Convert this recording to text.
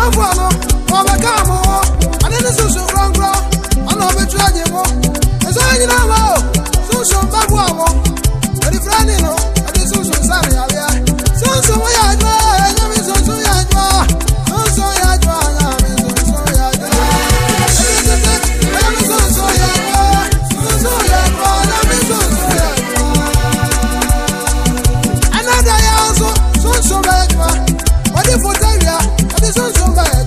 sọ́fù àná ọ̀bẹ káàmù This is somebody.